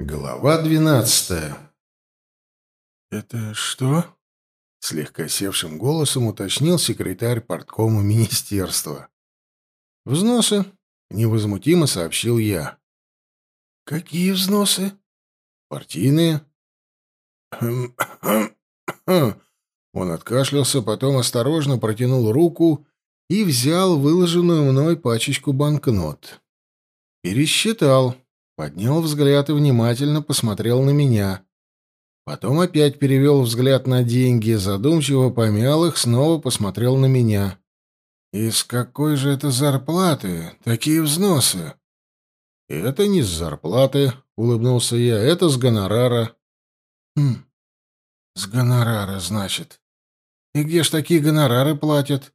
Глава двенадцатая. «Это что?» — слегка севшим голосом уточнил секретарь порткома министерства. «Взносы», — невозмутимо сообщил я. «Какие взносы?» «Партийные». «Хм, хм, хм». Он откашлялся, потом осторожно протянул руку и взял выложенную мной пачечку банкнот. Пересчитал. Поднял взгляд и внимательно посмотрел на меня. Потом опять перевел взгляд на деньги, задумчиво помял их, снова посмотрел на меня. «Из какой же это зарплаты такие взносы?» «Это не с зарплаты», — улыбнулся я, — «это с гонорара». «Хм, с гонорара, значит. И где ж такие гонорары платят?»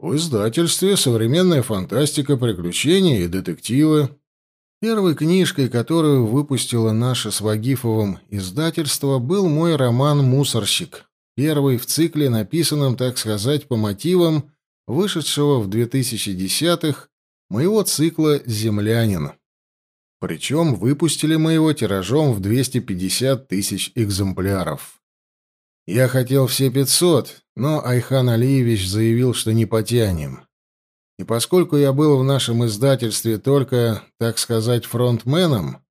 «В издательстве «Современная фантастика, приключения и детективы». Первой книжкой, которую выпустило наше с Вагифовым издательство, был мой роман «Мусорщик», первый в цикле, написанном, так сказать, по мотивам вышедшего в 2010-х моего цикла «Землянин». Причем выпустили мы его тиражом в 250 тысяч экземпляров. Я хотел все 500, но Айхан Алиевич заявил, что не потянем. И поскольку я был в нашем издательстве только, так сказать, фронтменом,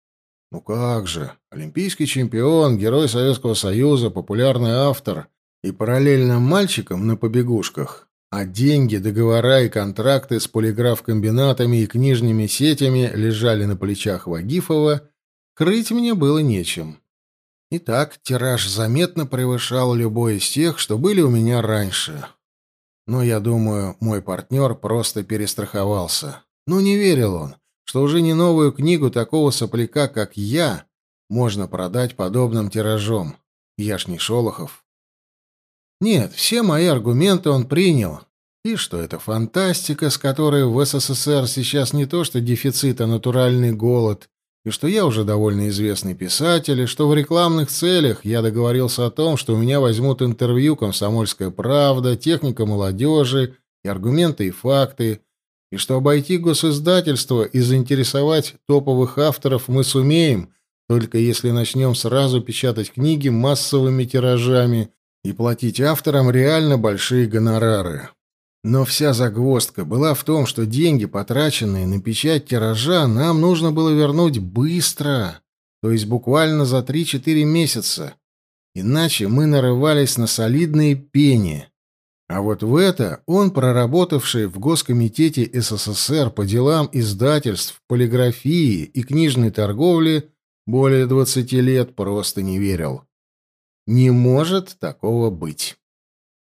ну как же, олимпийский чемпион, герой Советского Союза, популярный автор и параллельно мальчиком на побегушках, а деньги, договора и контракты с полиграф-комбинатами и книжными сетями лежали на плечах Вагифова, крыть мне было нечем. Итак, тираж заметно превышал любой из тех, что были у меня раньше. Но я думаю, мой партнер просто перестраховался. Ну, не верил он, что уже не новую книгу такого сопляка, как я, можно продать подобным тиражом. Я ж не Шолохов. Нет, все мои аргументы он принял. И что это фантастика, с которой в СССР сейчас не то что дефицит, а натуральный голод, и что я уже довольно известный писатель, и что в рекламных целях я договорился о том, что у меня возьмут интервью «Комсомольская правда», «Техника молодежи» и «Аргументы и факты», и что обойти госиздательство и заинтересовать топовых авторов мы сумеем, только если начнем сразу печатать книги массовыми тиражами и платить авторам реально большие гонорары. Но вся загвоздка была в том, что деньги, потраченные на печать тиража, нам нужно было вернуть быстро, то есть буквально за 3-4 месяца. Иначе мы нарывались на солидные пени. А вот в это он, проработавший в Госкомитете СССР по делам издательств, полиграфии и книжной торговли более 20 лет, просто не верил. Не может такого быть.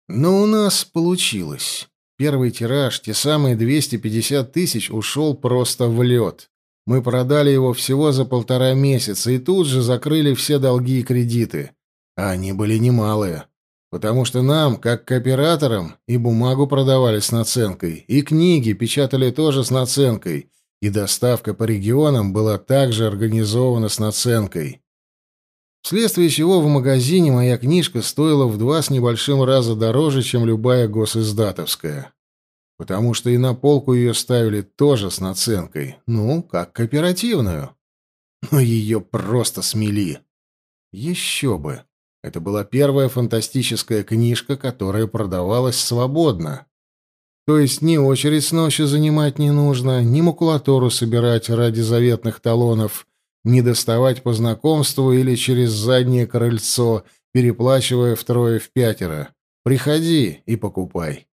Но у нас получилось. Первый тираж, те самые 250 тысяч, ушел просто в лед. Мы продали его всего за полтора месяца и тут же закрыли все долги и кредиты. А они были немалые. Потому что нам, как кооператорам, и бумагу продавали с наценкой, и книги печатали тоже с наценкой, и доставка по регионам была также организована с наценкой. Вследствие чего в магазине моя книжка стоила в два с небольшим раза дороже, чем любая госиздатовская. Потому что и на полку ее ставили тоже с наценкой. Ну, как кооперативную. Но ее просто смели. Еще бы. Это была первая фантастическая книжка, которая продавалась свободно. То есть ни очередь с ночью занимать не нужно, ни макулатуру собирать ради заветных талонов, не доставать по знакомству или через заднее крыльцо, переплачивая втрое в пятеро. Приходи и покупай.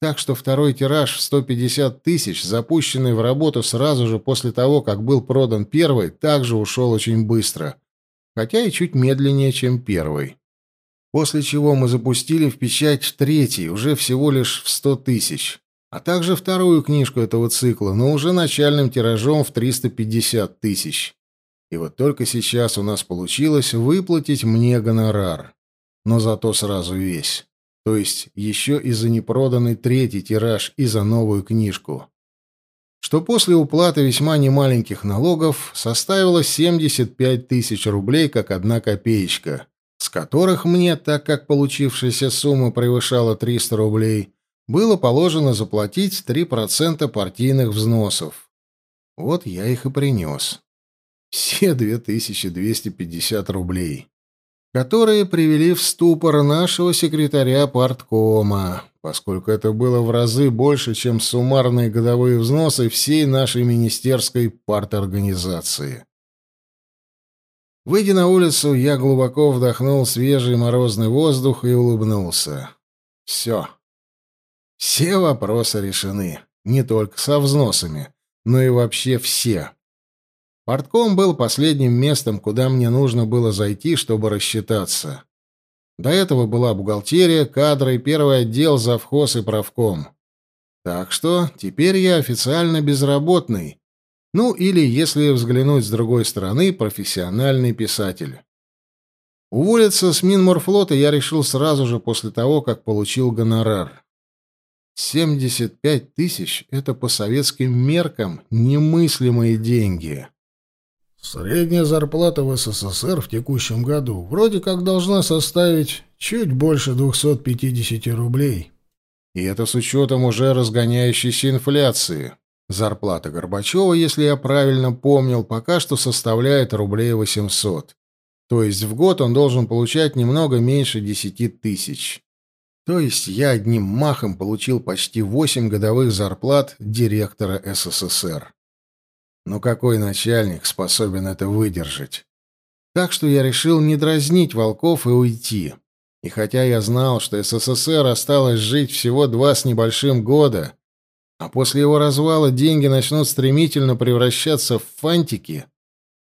Так что второй тираж в 150 тысяч, запущенный в работу сразу же после того, как был продан первый, также ушел очень быстро, хотя и чуть медленнее, чем первый. После чего мы запустили в печать третий, уже всего лишь в 100 тысяч, а также вторую книжку этого цикла, но уже начальным тиражом в 350 тысяч. И вот только сейчас у нас получилось выплатить мне гонорар. Но зато сразу весь. То есть еще и за непроданный третий тираж и за новую книжку. Что после уплаты весьма немаленьких налогов составило 75 тысяч рублей как одна копеечка, с которых мне, так как получившаяся сумма превышала 300 рублей, было положено заплатить 3% партийных взносов. Вот я их и принес. Все 2250 рублей которые привели в ступор нашего секретаря парткома, поскольку это было в разы больше, чем суммарные годовые взносы всей нашей министерской парторганизации. Выйдя на улицу, я глубоко вдохнул свежий морозный воздух и улыбнулся. Все. Все вопросы решены. Не только со взносами, но и вообще все. Портком был последним местом, куда мне нужно было зайти, чтобы рассчитаться. До этого была бухгалтерия, кадры, первый отдел, завхоз и правком. Так что теперь я официально безработный. Ну, или, если взглянуть с другой стороны, профессиональный писатель. Уволиться с Минморфлота я решил сразу же после того, как получил гонорар. 75 тысяч — это по советским меркам немыслимые деньги. Средняя зарплата в СССР в текущем году вроде как должна составить чуть больше 250 рублей. И это с учетом уже разгоняющейся инфляции. Зарплата Горбачева, если я правильно помнил, пока что составляет рублей 800. То есть в год он должен получать немного меньше 10 тысяч. То есть я одним махом получил почти 8 годовых зарплат директора СССР. Но какой начальник способен это выдержать? Так что я решил не дразнить волков и уйти. И хотя я знал, что СССР осталось жить всего два с небольшим года, а после его развала деньги начнут стремительно превращаться в фантики,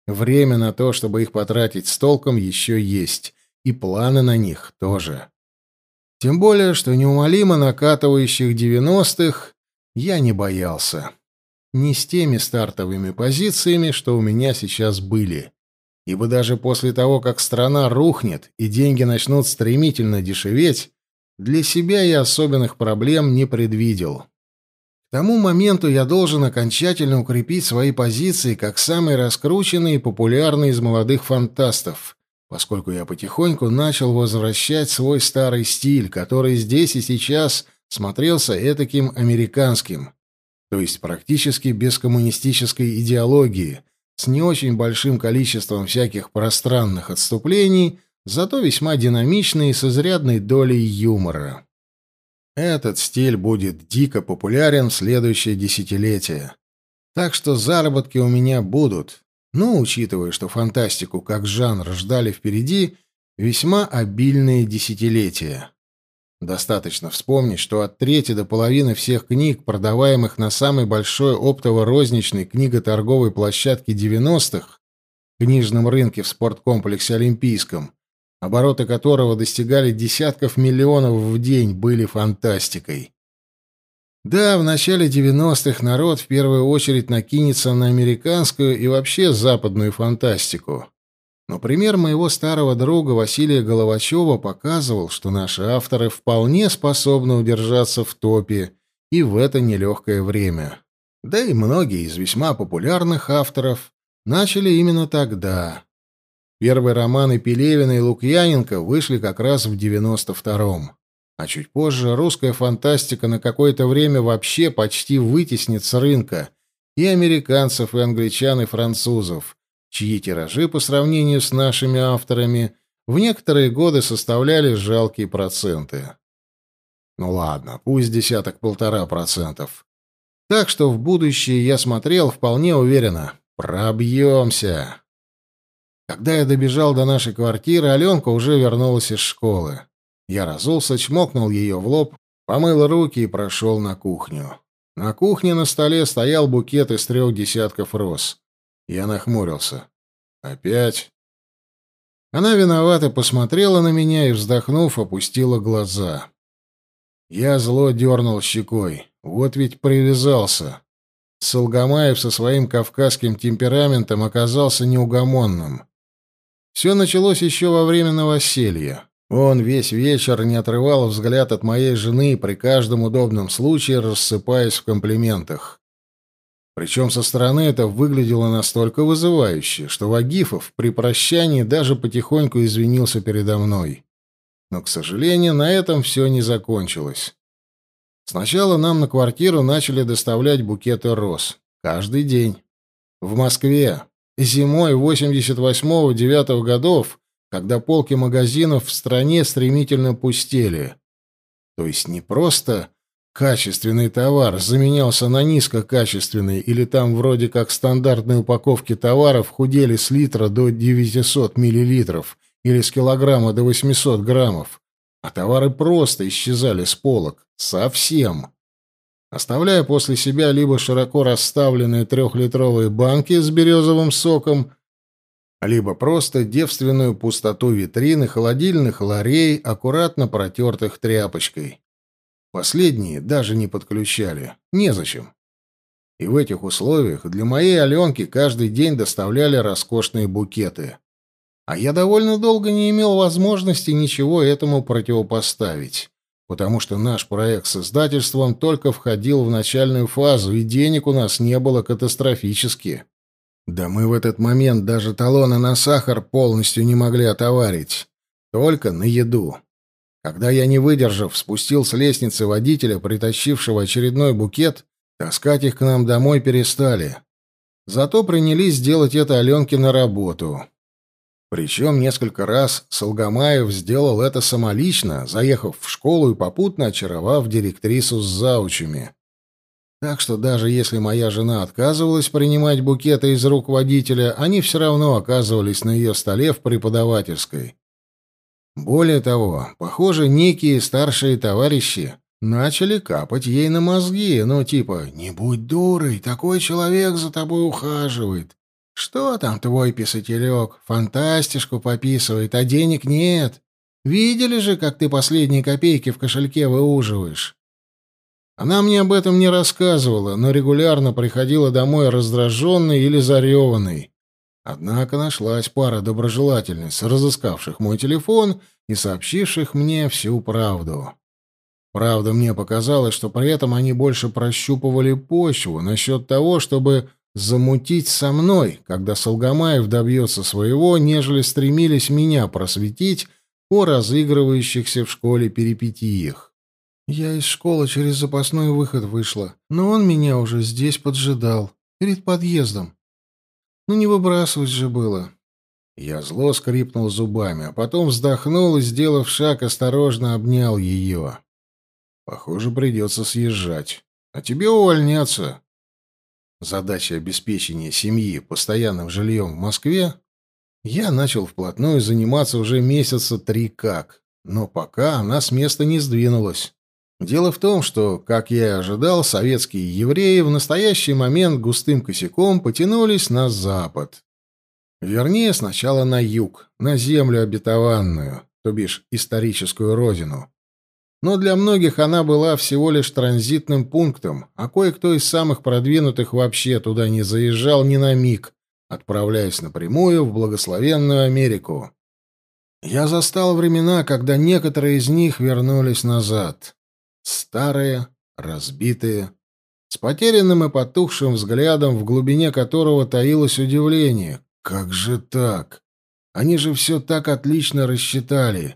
время на то, чтобы их потратить с толком, еще есть, и планы на них тоже. Тем более, что неумолимо накатывающих девяностых я не боялся не с теми стартовыми позициями, что у меня сейчас были. Ибо даже после того, как страна рухнет и деньги начнут стремительно дешеветь, для себя я особенных проблем не предвидел. К тому моменту я должен окончательно укрепить свои позиции как самый раскрученный и популярный из молодых фантастов, поскольку я потихоньку начал возвращать свой старый стиль, который здесь и сейчас смотрелся этаким американским то есть практически без коммунистической идеологии, с не очень большим количеством всяких пространных отступлений, зато весьма динамичный и с изрядной долей юмора. Этот стиль будет дико популярен в следующее десятилетие. Так что заработки у меня будут. Ну, учитывая, что фантастику как жанр ждали впереди весьма обильные десятилетия. Достаточно вспомнить, что от трети до половины всех книг, продаваемых на самой большой оптово-розничной книготорговой площадке 90-х, книжном рынке в спорткомплексе Олимпийском, обороты которого достигали десятков миллионов в день, были фантастикой. Да, в начале 90-х народ в первую очередь накинется на американскую и вообще западную фантастику. Но пример моего старого друга Василия Головачева показывал, что наши авторы вполне способны удержаться в топе и в это нелегкое время. Да и многие из весьма популярных авторов начали именно тогда. Первые романы Пелевина и Лукьяненко вышли как раз в 92-м. А чуть позже русская фантастика на какое-то время вообще почти вытеснит с рынка и американцев, и англичан, и французов, чьи тиражи по сравнению с нашими авторами в некоторые годы составляли жалкие проценты. Ну ладно, пусть десяток-полтора процентов. Так что в будущее я смотрел вполне уверенно. Пробьемся. Когда я добежал до нашей квартиры, Аленка уже вернулась из школы. Я разулся, чмокнул ее в лоб, помыл руки и прошел на кухню. На кухне на столе стоял букет из трех десятков роз. Я нахмурился. «Опять?» Она виновато посмотрела на меня и, вздохнув, опустила глаза. Я зло дернул щекой. Вот ведь привязался. Солгамаев со своим кавказским темпераментом оказался неугомонным. Все началось еще во время новоселья. Он весь вечер не отрывал взгляд от моей жены, при каждом удобном случае рассыпаясь в комплиментах. Причем со стороны это выглядело настолько вызывающе, что Вагифов при прощании даже потихоньку извинился передо мной. Но, к сожалению, на этом все не закончилось. Сначала нам на квартиру начали доставлять букеты роз. Каждый день. В Москве. зимой 88-9 годов, когда полки магазинов в стране стремительно пустели. То есть не просто качественный товар заменялся на низкокачественный, или там вроде как стандартные упаковки товаров худели с литра до 900 миллилитров или с килограмма до 800 граммов, а товары просто исчезали с полок. Совсем. Оставляя после себя либо широко расставленные трехлитровые банки с березовым соком, либо просто девственную пустоту витрины холодильных ларей, аккуратно протертых тряпочкой. Последние даже не подключали. Незачем. И в этих условиях для моей Аленки каждый день доставляли роскошные букеты. А я довольно долго не имел возможности ничего этому противопоставить, потому что наш проект с издательством только входил в начальную фазу, и денег у нас не было катастрофически. Да мы в этот момент даже талоны на сахар полностью не могли отоварить. Только на еду. Когда я, не выдержав, спустил с лестницы водителя, притащившего очередной букет, таскать их к нам домой перестали. Зато принялись делать это Аленке на работу. Причем несколько раз Солгамаев сделал это самолично, заехав в школу и попутно очаровав директрису с заучами. Так что даже если моя жена отказывалась принимать букеты из рук водителя, они все равно оказывались на ее столе в преподавательской. Более того, похоже, некие старшие товарищи начали капать ей на мозги, ну типа «Не будь дурой, такой человек за тобой ухаживает». «Что там твой писателек? Фантастишку пописывает, а денег нет. Видели же, как ты последние копейки в кошельке выуживаешь?» Она мне об этом не рассказывала, но регулярно приходила домой раздраженной или зареванной. Однако нашлась пара доброжелательниц, разыскавших мой телефон и сообщивших мне всю правду. Правда, мне показалось, что при этом они больше прощупывали почву насчет того, чтобы замутить со мной, когда Солгамаев добьется своего, нежели стремились меня просветить о разыгрывающихся в школе перипетиях. Я из школы через запасной выход вышла, но он меня уже здесь поджидал, перед подъездом. Ну не выбрасывать же было. Я зло скрипнул зубами, а потом вздохнул и, сделав шаг, осторожно обнял ее. Похоже, придется съезжать. А тебе увольняться. Задача обеспечения семьи постоянным жильем в Москве я начал вплотную заниматься уже месяца три как, но пока она с места не сдвинулась. Дело в том, что, как я и ожидал, советские евреи в настоящий момент густым косяком потянулись на запад. Вернее, сначала на юг, на землю обетованную, то бишь историческую родину. Но для многих она была всего лишь транзитным пунктом, а кое-кто из самых продвинутых вообще туда не заезжал ни на миг, отправляясь напрямую в благословенную Америку. Я застал времена, когда некоторые из них вернулись назад. Старые, разбитые, с потерянным и потухшим взглядом, в глубине которого таилось удивление. Как же так? Они же все так отлично рассчитали.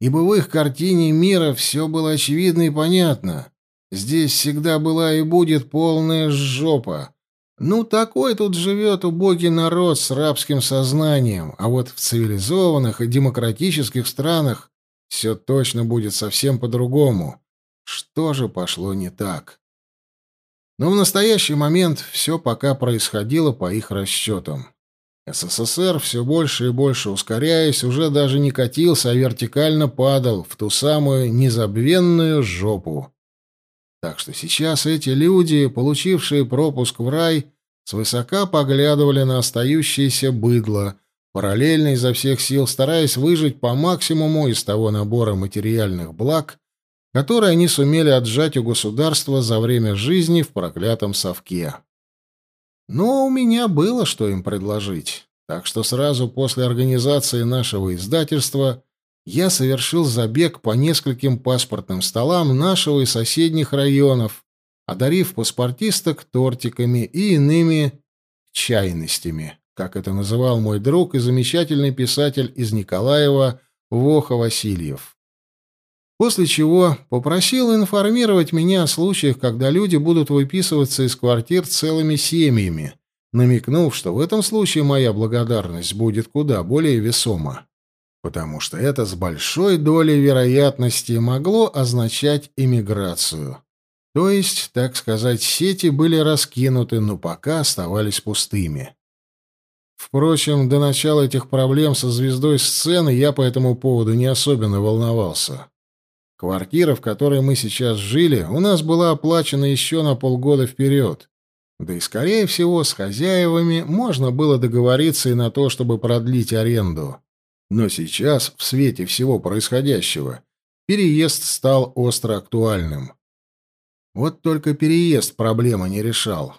Ибо в их картине мира все было очевидно и понятно. Здесь всегда была и будет полная жопа. Ну, такой тут живет убогий народ с рабским сознанием, а вот в цивилизованных и демократических странах все точно будет совсем по-другому. Что же пошло не так? Но в настоящий момент все пока происходило по их расчетам. СССР, все больше и больше ускоряясь, уже даже не катился, а вертикально падал в ту самую незабвенную жопу. Так что сейчас эти люди, получившие пропуск в рай, свысока поглядывали на остающееся быдло, параллельно изо всех сил стараясь выжить по максимуму из того набора материальных благ, которые они сумели отжать у государства за время жизни в проклятом совке. Но у меня было что им предложить, так что сразу после организации нашего издательства я совершил забег по нескольким паспортным столам нашего и соседних районов, одарив паспортисток тортиками и иными чайностями, как это называл мой друг и замечательный писатель из Николаева Воха Васильев. После чего попросил информировать меня о случаях, когда люди будут выписываться из квартир целыми семьями, намекнув, что в этом случае моя благодарность будет куда более весома, потому что это с большой долей вероятности могло означать эмиграцию. То есть, так сказать, сети были раскинуты, но пока оставались пустыми. Впрочем, до начала этих проблем со звездой сцены я по этому поводу не особенно волновался. Квартира, в которой мы сейчас жили, у нас была оплачена еще на полгода вперед. Да и, скорее всего, с хозяевами можно было договориться и на то, чтобы продлить аренду. Но сейчас, в свете всего происходящего, переезд стал остро актуальным. Вот только переезд проблемы не решал.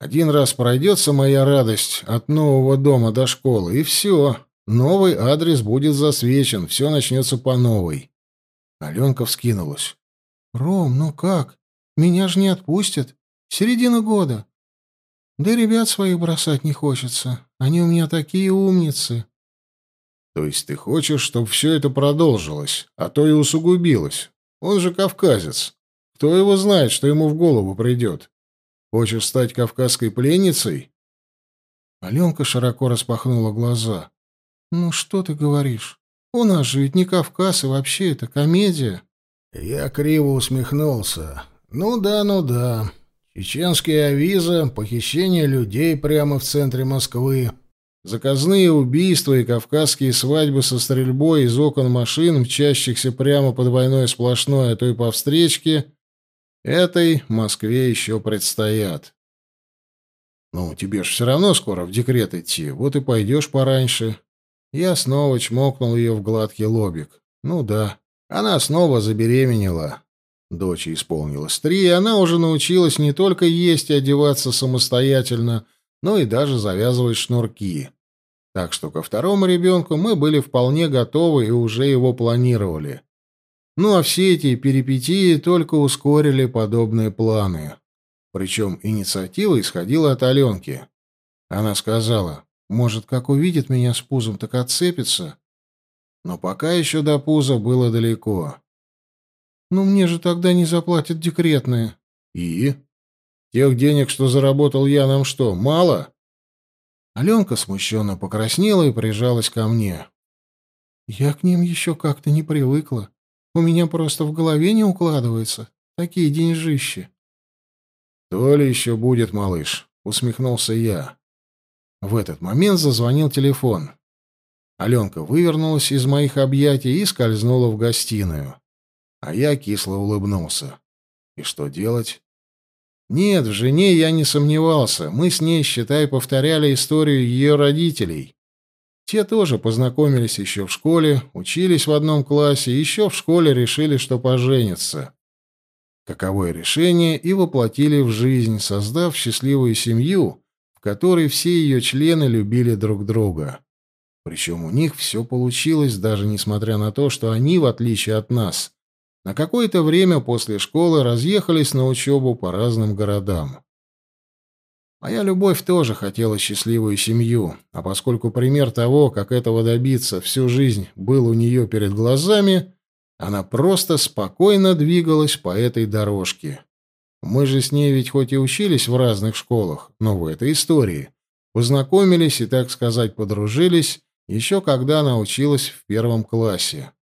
Один раз пройдется моя радость от нового дома до школы, и все. Новый адрес будет засвечен, все начнется по новой. Аленка вскинулась. «Ром, ну как? Меня же не отпустят. Середина года. Да и ребят своих бросать не хочется. Они у меня такие умницы». «То есть ты хочешь, чтобы все это продолжилось, а то и усугубилось? Он же кавказец. Кто его знает, что ему в голову придет? Хочешь стать кавказской пленницей?» Аленка широко распахнула глаза. «Ну что ты говоришь? У нас же ведь не Кавказ, и вообще это комедия. Я криво усмехнулся. Ну да, ну да. Чеченские авиза, похищение людей прямо в центре Москвы. Заказные убийства и кавказские свадьбы со стрельбой из окон машин, мчащихся прямо под двойное сплошное, а то и по встречке, этой Москве еще предстоят. Ну, тебе ж все равно скоро в декрет идти, вот и пойдешь пораньше. Я снова чмокнул ее в гладкий лобик. Ну да, она снова забеременела. Доче исполнилось три, и она уже научилась не только есть и одеваться самостоятельно, но и даже завязывать шнурки. Так что ко второму ребенку мы были вполне готовы и уже его планировали. Ну а все эти перипетии только ускорили подобные планы. Причем инициатива исходила от Аленки. Она сказала, может, как увидит меня с пузом, так отцепится. Но пока еще до пуза было далеко. «Ну мне же тогда не заплатят декретные». «И? Тех денег, что заработал я, нам что, мало?» Аленка смущенно покраснела и прижалась ко мне. «Я к ним еще как-то не привыкла. У меня просто в голове не укладывается. Такие деньжищи». «То ли еще будет, малыш», — усмехнулся я. В этот момент зазвонил телефон. Аленка вывернулась из моих объятий и скользнула в гостиную. А я кисло улыбнулся. И что делать? Нет, в жене я не сомневался. Мы с ней, считай, повторяли историю ее родителей. Те тоже познакомились еще в школе, учились в одном классе, еще в школе решили, что поженятся. Каковое решение и воплотили в жизнь, создав счастливую семью, которой все ее члены любили друг друга. Причем у них все получилось, даже несмотря на то, что они, в отличие от нас, на какое-то время после школы разъехались на учебу по разным городам. Моя любовь тоже хотела счастливую семью, а поскольку пример того, как этого добиться, всю жизнь был у нее перед глазами, она просто спокойно двигалась по этой дорожке. Мы же с ней ведь хоть и учились в разных школах, но в этой истории познакомились и, так сказать, подружились еще когда она училась в первом классе.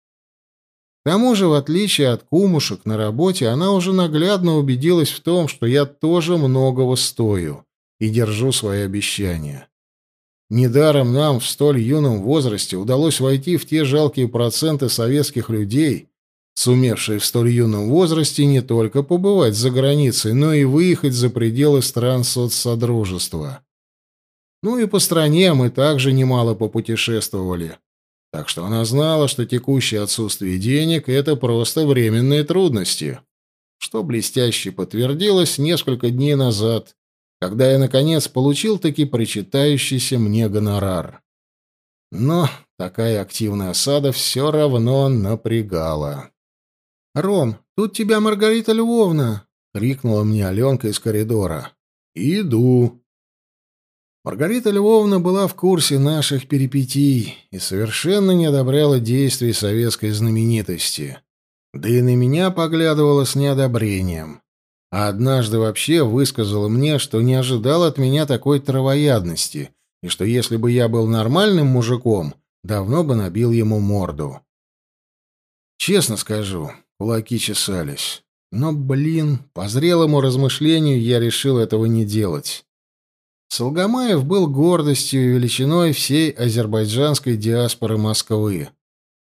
К тому же, в отличие от кумушек на работе, она уже наглядно убедилась в том, что я тоже многого стою и держу свои обещания. Недаром нам в столь юном возрасте удалось войти в те жалкие проценты советских людей, сумевшие в столь юном возрасте не только побывать за границей, но и выехать за пределы стран соцсодружества. Ну и по стране мы также немало попутешествовали. Так что она знала, что текущее отсутствие денег — это просто временные трудности. Что блестяще подтвердилось несколько дней назад, когда я, наконец, получил таки причитающийся мне гонорар. Но такая активная осада все равно напрягала. «Ром, тут тебя Маргарита Львовна!» — крикнула мне Аленка из коридора. «Иду!» Маргарита Львовна была в курсе наших перипетий и совершенно не одобряла действий советской знаменитости. Да и на меня поглядывала с неодобрением. а однажды вообще высказала мне, что не ожидала от меня такой травоядности, и что если бы я был нормальным мужиком, давно бы набил ему морду. Честно скажу, кулаки чесались. Но, блин, по зрелому размышлению я решил этого не делать. Солгамаев был гордостью и величиной всей азербайджанской диаспоры Москвы.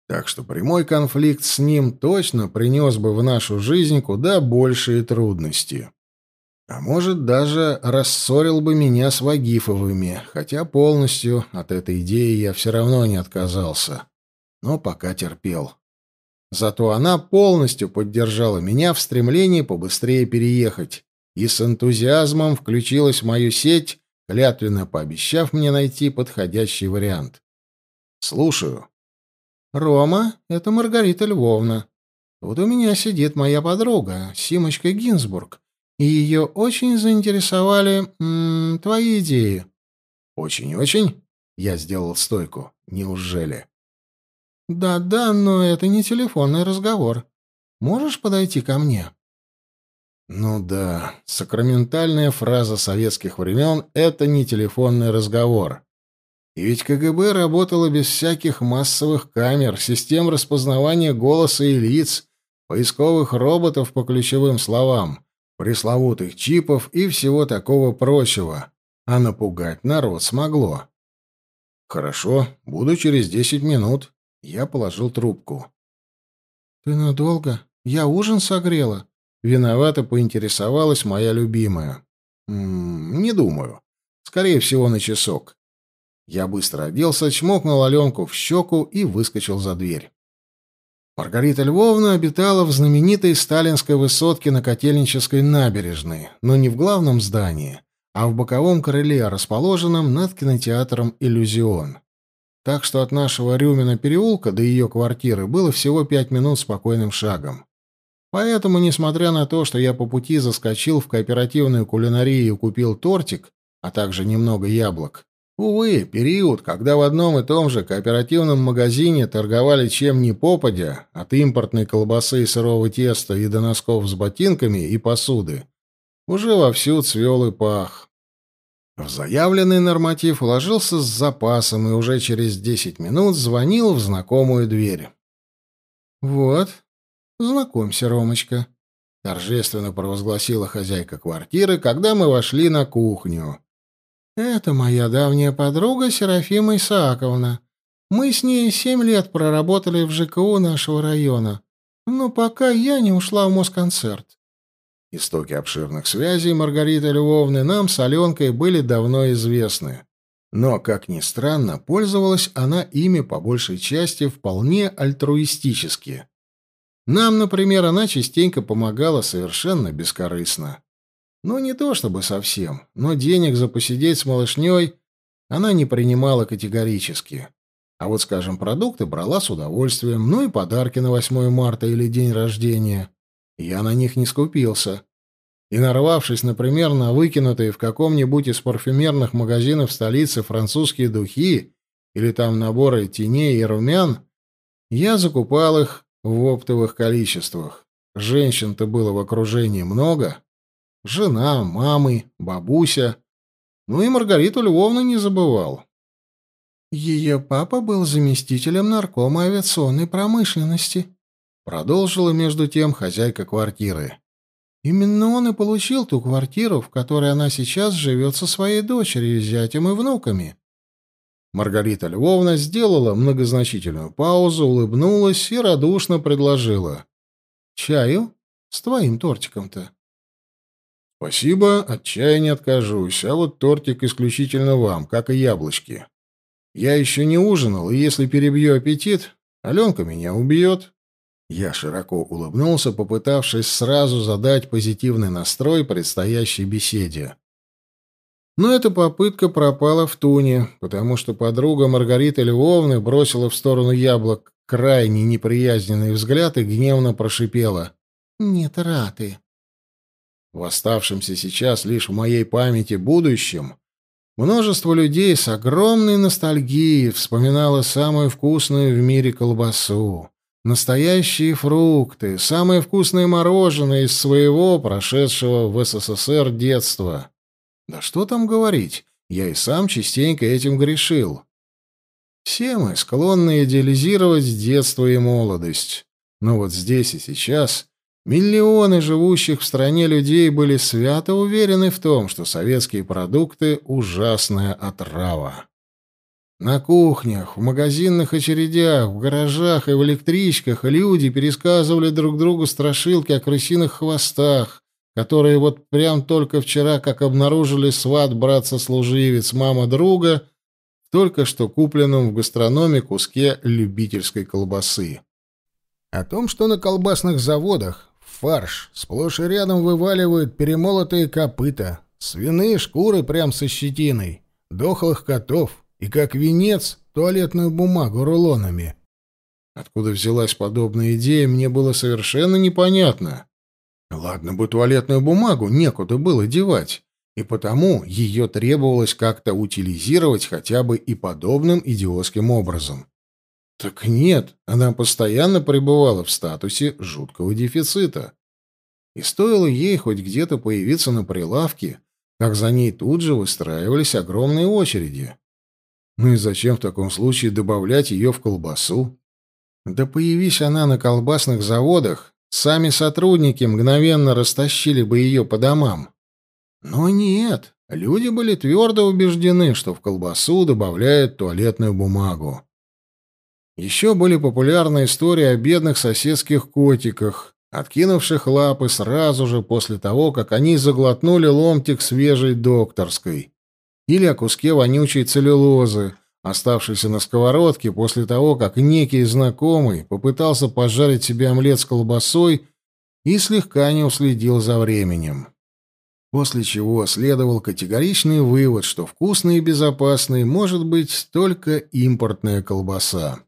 Так что прямой конфликт с ним точно принес бы в нашу жизнь куда большие трудности. А может, даже рассорил бы меня с Вагифовыми, хотя полностью от этой идеи я все равно не отказался. Но пока терпел. Зато она полностью поддержала меня в стремлении побыстрее переехать и с энтузиазмом включилась в мою сеть, клятвенно пообещав мне найти подходящий вариант. «Слушаю». «Рома, это Маргарита Львовна. Вот у меня сидит моя подруга, Симочка Гинзбург, и ее очень заинтересовали м -м, твои идеи». «Очень-очень?» — я сделал стойку. «Неужели?» «Да-да, но это не телефонный разговор. Можешь подойти ко мне?» Ну да, сакраментальная фраза советских времен — это не телефонный разговор. И ведь КГБ работало без всяких массовых камер, систем распознавания голоса и лиц, поисковых роботов по ключевым словам, пресловутых чипов и всего такого прочего. А напугать народ смогло. «Хорошо, буду через десять минут». Я положил трубку. «Ты надолго? Я ужин согрела?» Виновато поинтересовалась моя любимая. «М -м, «Не думаю. Скорее всего, на часок». Я быстро оделся, чмокнул Аленку в щеку и выскочил за дверь. Маргарита Львовна обитала в знаменитой сталинской высотке на Котельнической набережной, но не в главном здании, а в боковом крыле, расположенном над кинотеатром «Иллюзион». Так что от нашего Рюмина переулка до ее квартиры было всего пять минут спокойным шагом. Поэтому, несмотря на то, что я по пути заскочил в кооперативную кулинарию и купил тортик, а также немного яблок, увы, период, когда в одном и том же кооперативном магазине торговали чем ни попадя, от импортной колбасы и сырого теста и до носков с ботинками и посуды, уже вовсю цвел и пах. В заявленный норматив уложился с запасом и уже через десять минут звонил в знакомую дверь. «Вот, знакомься, Ромочка», — торжественно провозгласила хозяйка квартиры, когда мы вошли на кухню. «Это моя давняя подруга Серафима Исааковна. Мы с ней семь лет проработали в ЖКУ нашего района, но пока я не ушла в Москонцерт. Истоки обширных связей Маргариты Львовны нам с Аленкой были давно известны. Но, как ни странно, пользовалась она ими по большей части вполне альтруистически. Нам, например, она частенько помогала совершенно бескорыстно. Ну, не то чтобы совсем, но денег за посидеть с малышней она не принимала категорически. А вот, скажем, продукты брала с удовольствием, ну и подарки на 8 марта или день рождения. Я на них не скупился. И нарвавшись, например, на выкинутые в каком-нибудь из парфюмерных магазинов столицы французские духи или там наборы теней и румян, я закупал их в оптовых количествах. Женщин-то было в окружении много. Жена, мамы, бабуся. Ну и Маргариту Львовну не забывал. Ее папа был заместителем наркома авиационной промышленности. Продолжила между тем хозяйка квартиры. Именно он и получил ту квартиру, в которой она сейчас живет со своей дочерью, зятем и внуками. Маргарита Львовна сделала многозначительную паузу, улыбнулась и радушно предложила. «Чаю? С твоим тортиком-то». «Спасибо, от чая не откажусь, а вот тортик исключительно вам, как и яблочки. Я еще не ужинал, и если перебью аппетит, Аленка меня убьет». Я широко улыбнулся, попытавшись сразу задать позитивный настрой предстоящей беседе. Но эта попытка пропала в туне, потому что подруга Маргариты Львовны бросила в сторону яблок крайне неприязненный взгляд и гневно прошипела. «Не траты». В оставшемся сейчас лишь в моей памяти будущем множество людей с огромной ностальгией вспоминало самую вкусную в мире колбасу Настоящие фрукты, самое вкусное мороженое из своего, прошедшего в СССР детства. Да что там говорить, я и сам частенько этим грешил. Все мы склонны идеализировать детство и молодость. Но вот здесь и сейчас миллионы живущих в стране людей были свято уверены в том, что советские продукты — ужасная отрава. На кухнях, в магазинных очередях, в гаражах и в электричках люди пересказывали друг другу страшилки о крысиных хвостах, которые вот прям только вчера, как обнаружили сват, брат-сослуживец, мама друга, только что купленном в гастрономе куске любительской колбасы. О том, что на колбасных заводах фарш сплошь и рядом вываливают перемолотые копыта, свиные шкуры прям со щетиной, дохлых котов и, как венец, туалетную бумагу рулонами. Откуда взялась подобная идея, мне было совершенно непонятно. Ладно бы туалетную бумагу некуда было девать, и потому ее требовалось как-то утилизировать хотя бы и подобным идиотским образом. Так нет, она постоянно пребывала в статусе жуткого дефицита. И стоило ей хоть где-то появиться на прилавке, как за ней тут же выстраивались огромные очереди. Ну и зачем в таком случае добавлять ее в колбасу? Да появись она на колбасных заводах, сами сотрудники мгновенно растащили бы ее по домам. Но нет, люди были твердо убеждены, что в колбасу добавляют туалетную бумагу. Еще были популярны истории о бедных соседских котиках, откинувших лапы сразу же после того, как они заглотнули ломтик свежей докторской, или о куске вонючей целлюлозы, оставшейся на сковородке после того, как некий знакомый попытался пожарить себе омлет с колбасой и слегка не уследил за временем. После чего следовал категоричный вывод, что вкусной и безопасной может быть только импортная колбаса.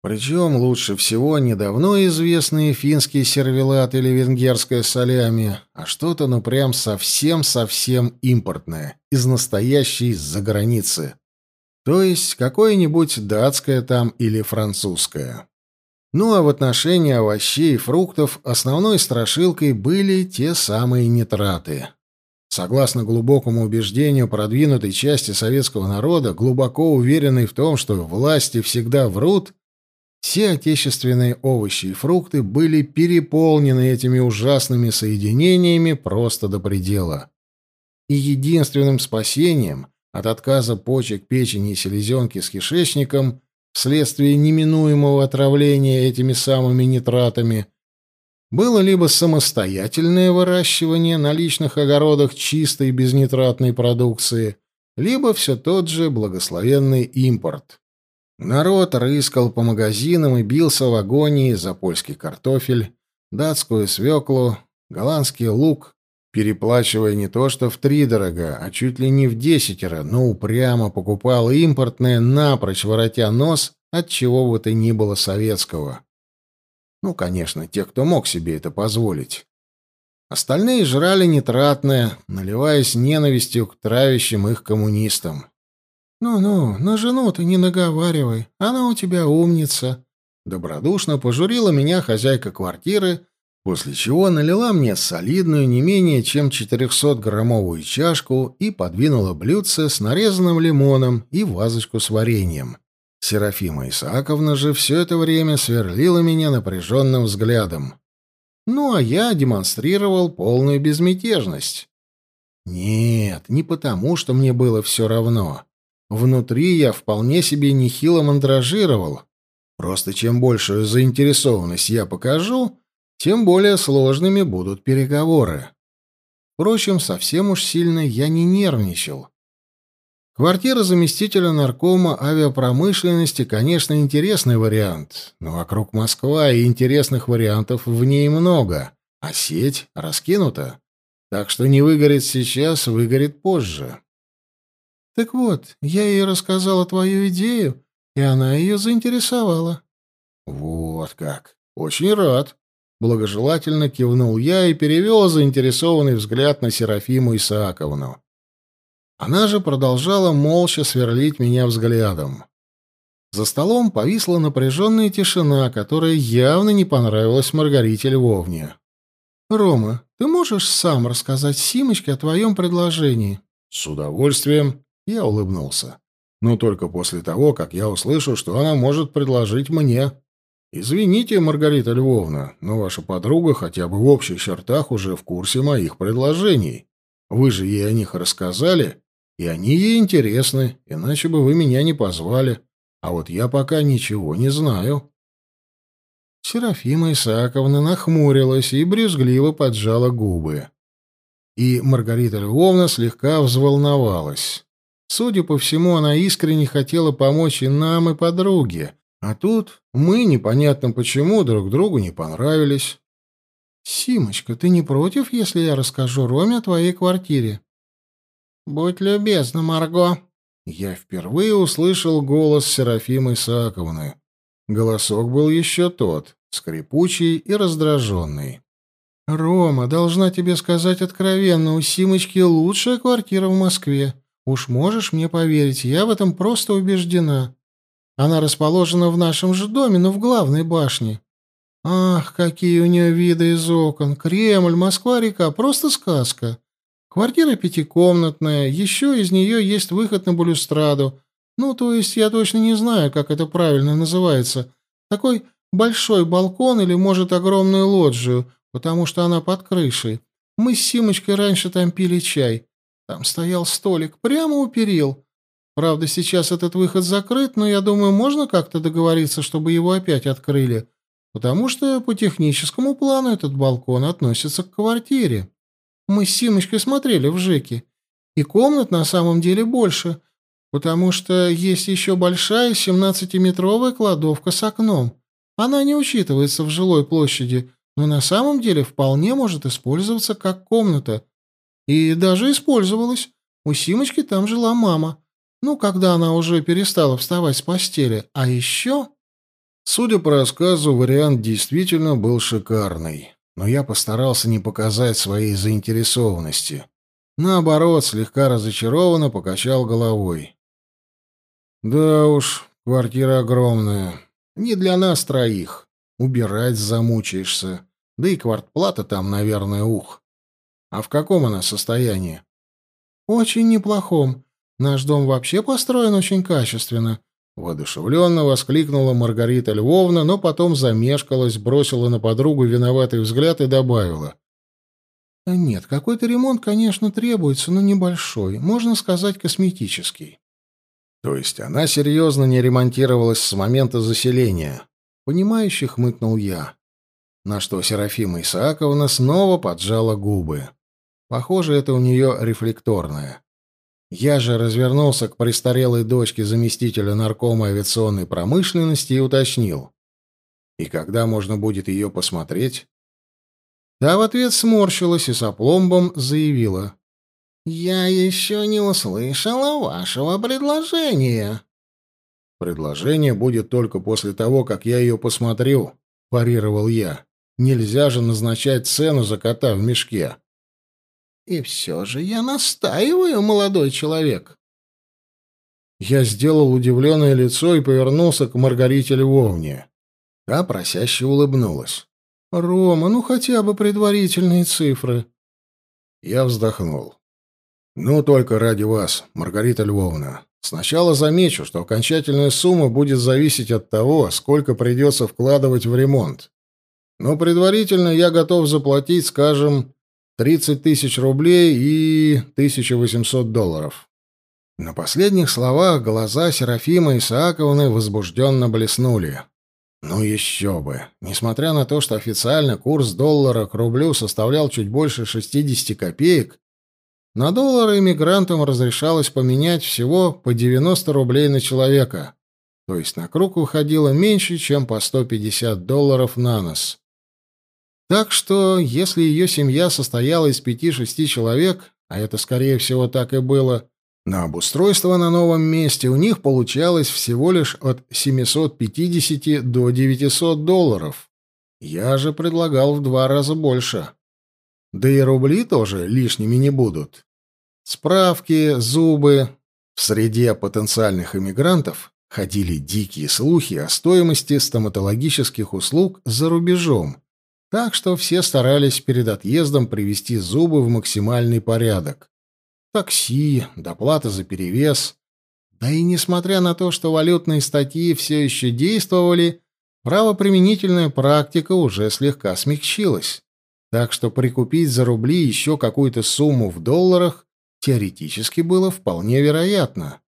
Причем лучше всего недавно известные финские сервелат или венгерское солями, а что-то ну прям совсем-совсем импортное, из настоящей за границы. То есть какое-нибудь датское там или французское. Ну а в отношении овощей и фруктов основной страшилкой были те самые нитраты. Согласно глубокому убеждению продвинутой части советского народа, глубоко уверенной в том, что власти всегда врут, все отечественные овощи и фрукты были переполнены этими ужасными соединениями просто до предела. И единственным спасением от отказа почек, печени и селезенки с кишечником вследствие неминуемого отравления этими самыми нитратами – было либо самостоятельное выращивание на личных огородах чистой безнитратной продукции, либо все тот же благословенный импорт. Народ рыскал по магазинам и бился в агонии за польский картофель, датскую свеклу, голландский лук, переплачивая не то что в три дорога, а чуть ли не в десятеро, но упрямо покупал импортное, напрочь воротя нос от чего бы то ни было советского. Ну, конечно, те, кто мог себе это позволить. Остальные жрали нитратное, наливаясь ненавистью к травящим их коммунистам. «Ну-ну, на жену ты не наговаривай, она у тебя умница». Добродушно пожурила меня хозяйка квартиры, после чего налила мне солидную, не менее чем 400-граммовую чашку и подвинула блюдце с нарезанным лимоном и вазочку с вареньем. Серафима Исааковна же все это время сверлила меня напряженным взглядом. Ну, а я демонстрировал полную безмятежность. Нет, не потому, что мне было все равно. Внутри я вполне себе нехило мандражировал. Просто чем большую заинтересованность я покажу, тем более сложными будут переговоры. Впрочем, совсем уж сильно я не нервничал. Квартира заместителя наркома авиапромышленности, конечно, интересный вариант, но вокруг Москва и интересных вариантов в ней много, а сеть раскинута. Так что не выгорит сейчас, выгорит позже. Так вот, я ей рассказала твою идею, и она ее заинтересовала. Вот как. Очень рад. Благожелательно кивнул я и перевел заинтересованный взгляд на Серафиму Исааковну. Она же продолжала молча сверлить меня взглядом. За столом повисла напряженная тишина, которая явно не понравилась Маргарите Львовне. «Рома, ты можешь сам рассказать Симочке о твоем предложении?» «С удовольствием», — я улыбнулся. «Но только после того, как я услышу, что она может предложить мне. Извините, Маргарита Львовна, но ваша подруга хотя бы в общих чертах уже в курсе моих предложений. Вы же ей о них рассказали, и они ей интересны, иначе бы вы меня не позвали. А вот я пока ничего не знаю». Серафима Исааковна нахмурилась и брюзгливо поджала губы. И Маргарита Львовна слегка взволновалась. Судя по всему, она искренне хотела помочь и нам, и подруге. А тут мы, непонятно почему, друг другу не понравились. «Симочка, ты не против, если я расскажу Роме о твоей квартире?» «Будь любезна, Марго». Я впервые услышал голос Серафимы Исааковны. Голосок был еще тот, скрипучий и раздраженный. «Рома, должна тебе сказать откровенно, у Симочки лучшая квартира в Москве. Уж можешь мне поверить, я в этом просто убеждена. Она расположена в нашем же доме, но в главной башне. Ах, какие у нее виды из окон! Кремль, Москва-река, просто сказка. Квартира пятикомнатная, еще из нее есть выход на балюстраду. Ну, то есть я точно не знаю, как это правильно называется. Такой большой балкон или, может, огромную лоджию, потому что она под крышей. Мы с Симочкой раньше там пили чай. Там стоял столик прямо у перил. Правда, сейчас этот выход закрыт, но я думаю, можно как-то договориться, чтобы его опять открыли, потому что по техническому плану этот балкон относится к квартире. Мы с Симочкой смотрели в ЖЭКе, и комнат на самом деле больше, потому что есть еще большая 17-метровая кладовка с окном. Она не учитывается в жилой площади, но на самом деле вполне может использоваться как комната. И даже использовалась. У Симочки там жила мама. Ну, когда она уже перестала вставать с постели. А еще... Судя по рассказу, вариант действительно был шикарный но я постарался не показать своей заинтересованности. Наоборот, слегка разочарованно покачал головой. «Да уж, квартира огромная. Не для нас троих. Убирать замучаешься. Да и квартплата там, наверное, ух. А в каком она состоянии?» «Очень неплохом. Наш дом вообще построен очень качественно. Воодушевленно воскликнула Маргарита Львовна, но потом замешкалась, бросила на подругу виноватый взгляд и добавила. «Нет, какой-то ремонт, конечно, требуется, но небольшой, можно сказать, косметический». То есть она серьезно не ремонтировалась с момента заселения. Понимающе хмыкнул я. На что Серафима Исааковна снова поджала губы. Похоже, это у нее рефлекторное. Я же развернулся к престарелой дочке заместителя наркома авиационной промышленности и уточнил. И когда можно будет ее посмотреть? Та в ответ сморщилась и с опломбом заявила. «Я еще не услышала вашего предложения». «Предложение будет только после того, как я ее посмотрю», — парировал я. «Нельзя же назначать цену за кота в мешке». И все же я настаиваю, молодой человек. Я сделал удивленное лицо и повернулся к Маргарите Львовне. Та просяще улыбнулась. «Рома, ну хотя бы предварительные цифры». Я вздохнул. «Ну, только ради вас, Маргарита Львовна. Сначала замечу, что окончательная сумма будет зависеть от того, сколько придется вкладывать в ремонт. Но предварительно я готов заплатить, скажем, 30 тысяч рублей и 1800 долларов. На последних словах глаза Серафима Исааковны возбужденно блеснули. Ну еще бы. Несмотря на то, что официально курс доллара к рублю составлял чуть больше 60 копеек, на доллары иммигрантам разрешалось поменять всего по 90 рублей на человека, то есть на круг выходило меньше, чем по 150 долларов на нос. Так что, если ее семья состояла из пяти-шести человек, а это, скорее всего, так и было, на обустройство на новом месте у них получалось всего лишь от 750 до 900 долларов. Я же предлагал в два раза больше. Да и рубли тоже лишними не будут. Справки, зубы. В среде потенциальных иммигрантов Ходили дикие слухи о стоимости стоматологических услуг за рубежом, так что все старались перед отъездом привести зубы в максимальный порядок. Такси, доплата за перевес. Да и несмотря на то, что валютные статьи все еще действовали, правоприменительная практика уже слегка смягчилась. Так что прикупить за рубли еще какую-то сумму в долларах теоретически было вполне вероятно.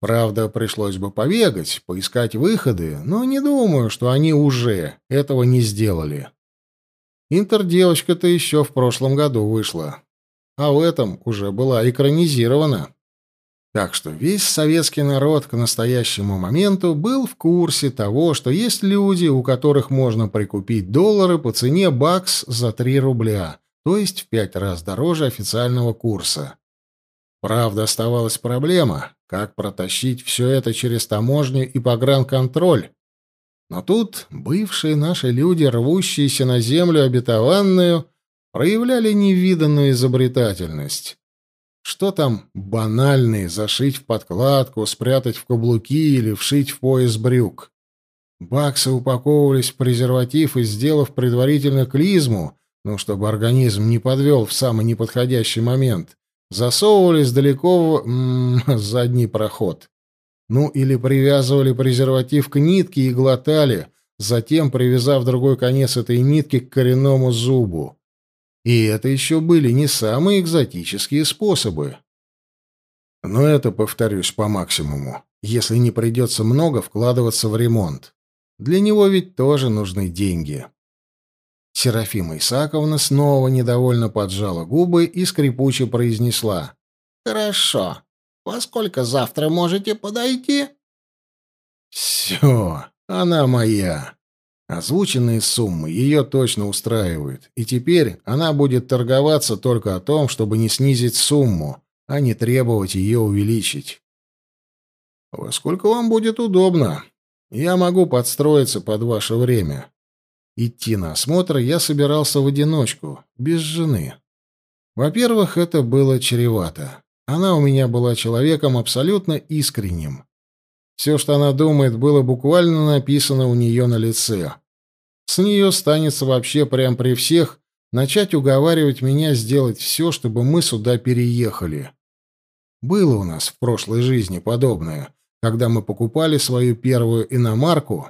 Правда, пришлось бы побегать, поискать выходы, но не думаю, что они уже этого не сделали. Интердевочка-то еще в прошлом году вышла, а в этом уже была экранизирована. Так что весь советский народ к настоящему моменту был в курсе того, что есть люди, у которых можно прикупить доллары по цене бакс за 3 рубля, то есть в пять раз дороже официального курса. Правда, оставалась проблема, как протащить все это через таможню и погранконтроль. Но тут бывшие наши люди, рвущиеся на землю обетованную, проявляли невиданную изобретательность. Что там банальные зашить в подкладку, спрятать в каблуки или вшить в пояс брюк? Баксы упаковывались в презерватив и, сделав предварительно клизму, ну, чтобы организм не подвел в самый неподходящий момент, засовывались далеко в задний проход. Ну, или привязывали презерватив к нитке и глотали, затем привязав другой конец этой нитки к коренному зубу. И это еще были не самые экзотические способы. Но это, повторюсь, по максимуму, если не придется много вкладываться в ремонт. Для него ведь тоже нужны деньги. Серафима Исаковна снова недовольно поджала губы и скрипуче произнесла. «Хорошо. Во сколько завтра можете подойти?» «Все, она моя». Озвученные суммы ее точно устраивают, и теперь она будет торговаться только о том, чтобы не снизить сумму, а не требовать ее увеличить. «Во сколько вам будет удобно? Я могу подстроиться под ваше время. Идти на осмотр я собирался в одиночку, без жены. Во-первых, это было чревато. Она у меня была человеком абсолютно искренним. Все, что она думает, было буквально написано у нее на лице. С нее станется вообще прям при всех начать уговаривать меня сделать все, чтобы мы сюда переехали. Было у нас в прошлой жизни подобное, когда мы покупали свою первую иномарку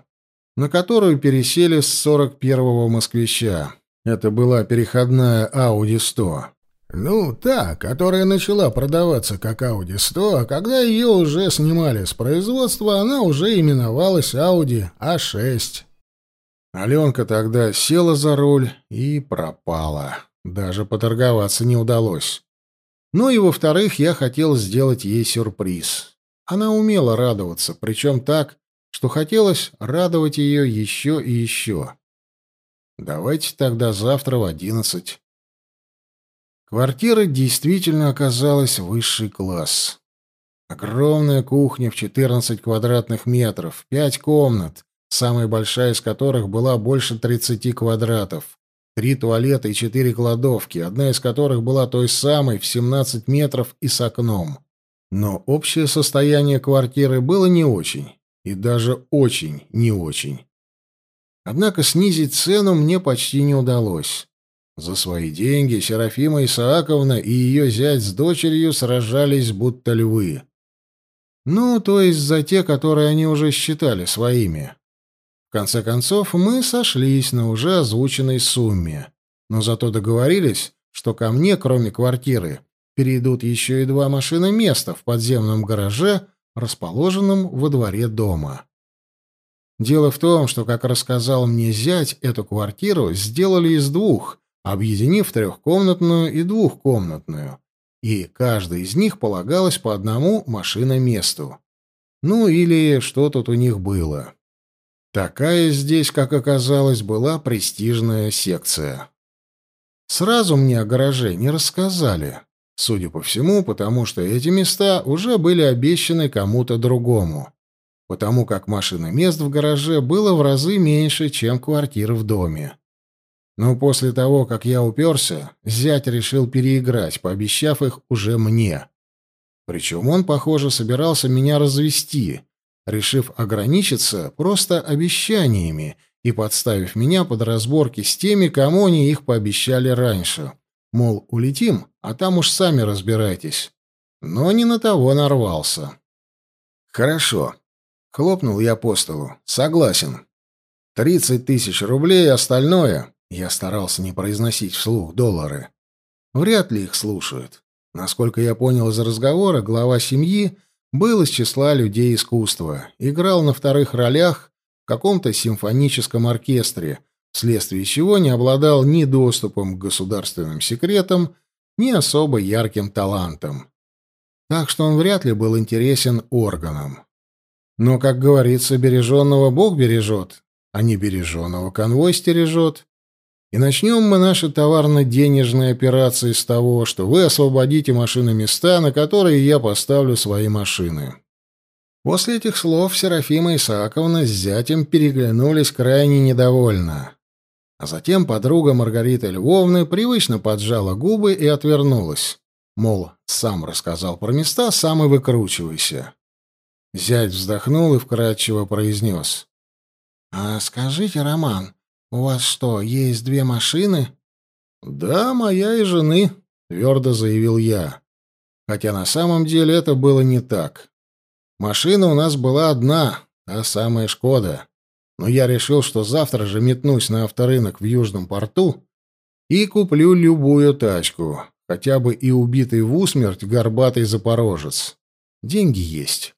на которую пересели с 41-го москвича. Это была переходная Audi 100. Ну, та, которая начала продаваться как Audi 100, а когда ее уже снимали с производства, она уже именовалась Audi A6. Аленка тогда села за руль и пропала. Даже поторговаться не удалось. Ну и, во-вторых, я хотел сделать ей сюрприз. Она умела радоваться, причем так, что хотелось радовать ее еще и еще. Давайте тогда завтра в одиннадцать. Квартира действительно оказалась высший класс. Огромная кухня в 14 квадратных метров, пять комнат, самая большая из которых была больше 30 квадратов, три туалета и четыре кладовки, одна из которых была той самой в 17 метров и с окном. Но общее состояние квартиры было не очень и даже очень не очень. Однако снизить цену мне почти не удалось. За свои деньги Серафима Исааковна и ее зять с дочерью сражались будто львы. Ну, то есть за те, которые они уже считали своими. В конце концов, мы сошлись на уже озвученной сумме, но зато договорились, что ко мне, кроме квартиры, перейдут еще и два машины места в подземном гараже расположенном во дворе дома. Дело в том, что, как рассказал мне зять, эту квартиру сделали из двух, объединив трехкомнатную и двухкомнатную, и каждой из них полагалось по одному машиноместу. Ну или что тут у них было. Такая здесь, как оказалось, была престижная секция. Сразу мне о гараже не рассказали. Судя по всему, потому что эти места уже были обещаны кому-то другому. Потому как машины мест в гараже было в разы меньше, чем квартир в доме. Но после того, как я уперся, зять решил переиграть, пообещав их уже мне. Причем он, похоже, собирался меня развести, решив ограничиться просто обещаниями и подставив меня под разборки с теми, кому они их пообещали раньше. Мол, улетим, а там уж сами разбирайтесь. Но не на того нарвался. «Хорошо», — хлопнул я по столу. «Согласен. Тридцать тысяч рублей, остальное...» Я старался не произносить вслух доллары. Вряд ли их слушают. Насколько я понял из разговора, глава семьи был из числа людей искусства, играл на вторых ролях в каком-то симфоническом оркестре, вследствие чего не обладал ни доступом к государственным секретам, ни особо ярким талантом. Так что он вряд ли был интересен органам. Но, как говорится, береженного Бог бережет, а не береженного конвой стережет. И начнем мы наши товарно-денежные операции с того, что вы освободите машины места, на которые я поставлю свои машины. После этих слов Серафима Исааковна с зятем переглянулись крайне недовольно. А затем подруга Маргарита Львовны привычно поджала губы и отвернулась. Мол, сам рассказал про места, сам и выкручивайся. Зять вздохнул и вкратчиво произнес. «А скажите, Роман, «У вас что, есть две машины?» «Да, моя и жены», — твердо заявил я. Хотя на самом деле это было не так. Машина у нас была одна, та самая «Шкода». Но я решил, что завтра же метнусь на авторынок в Южном порту и куплю любую тачку, хотя бы и убитый в усмерть горбатый запорожец. Деньги есть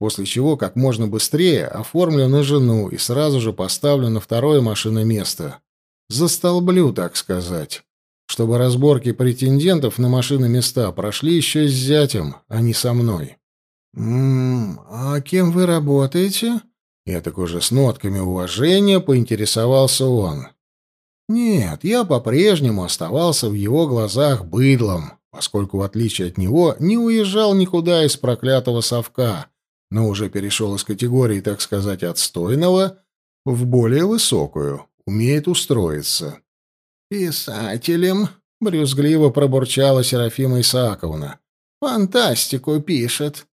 после чего как можно быстрее оформлю на жену и сразу же поставлю на второе машиноместо. Застолблю, так сказать, чтобы разборки претендентов на машиноместа прошли еще с зятем, а не со мной. «М-м, а кем вы работаете?» Я так уже с нотками уважения поинтересовался он. Нет, я по-прежнему оставался в его глазах быдлом, поскольку, в отличие от него, не уезжал никуда из проклятого совка, но уже перешел из категории, так сказать, отстойного в более высокую, умеет устроиться. «Писателем», — брюзгливо пробурчала Серафима Исааковна, — «фантастику пишет».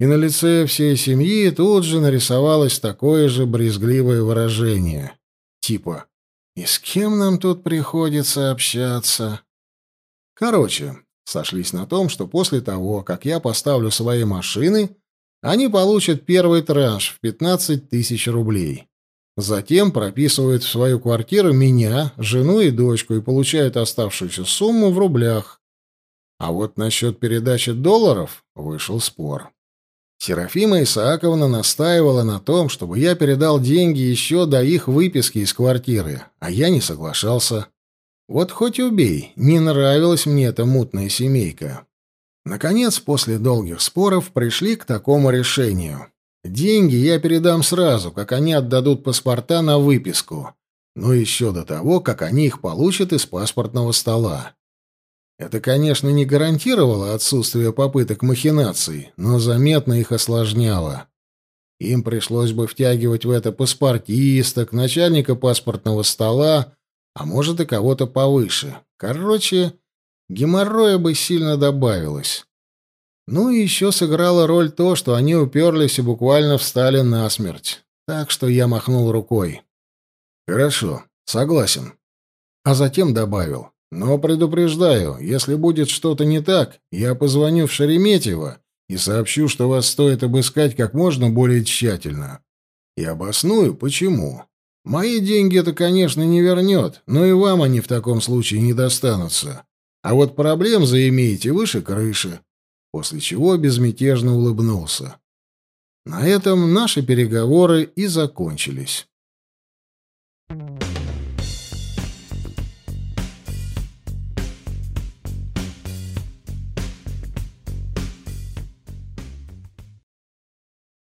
И на лице всей семьи тут же нарисовалось такое же брезгливое выражение. Типа «И с кем нам тут приходится общаться?» Короче, сошлись на том, что после того, как я поставлю свои машины, они получат первый транш в 15 тысяч рублей. Затем прописывают в свою квартиру меня, жену и дочку и получают оставшуюся сумму в рублях. А вот насчет передачи долларов вышел спор. Серафима Исааковна настаивала на том, чтобы я передал деньги еще до их выписки из квартиры, а я не соглашался. Вот хоть убей, не нравилась мне эта мутная семейка. Наконец, после долгих споров, пришли к такому решению. Деньги я передам сразу, как они отдадут паспорта на выписку, но еще до того, как они их получат из паспортного стола. Это, конечно, не гарантировало отсутствие попыток махинаций, но заметно их осложняло. Им пришлось бы втягивать в это паспортисток, начальника паспортного стола, а может и кого-то повыше. Короче, геморроя бы сильно добавилось. Ну и еще сыграла роль то, что они уперлись и буквально встали насмерть. Так что я махнул рукой. «Хорошо, согласен». А затем добавил. «Но предупреждаю, если будет что-то не так, я позвоню в Шереметьево и сообщу, что вас стоит обыскать как можно более тщательно. И обосную, почему. Мои деньги это, конечно, не вернет, но и вам они в таком случае не достанутся. А вот проблем заимеете выше крыши. После чего безмятежно улыбнулся. На этом наши переговоры и закончились.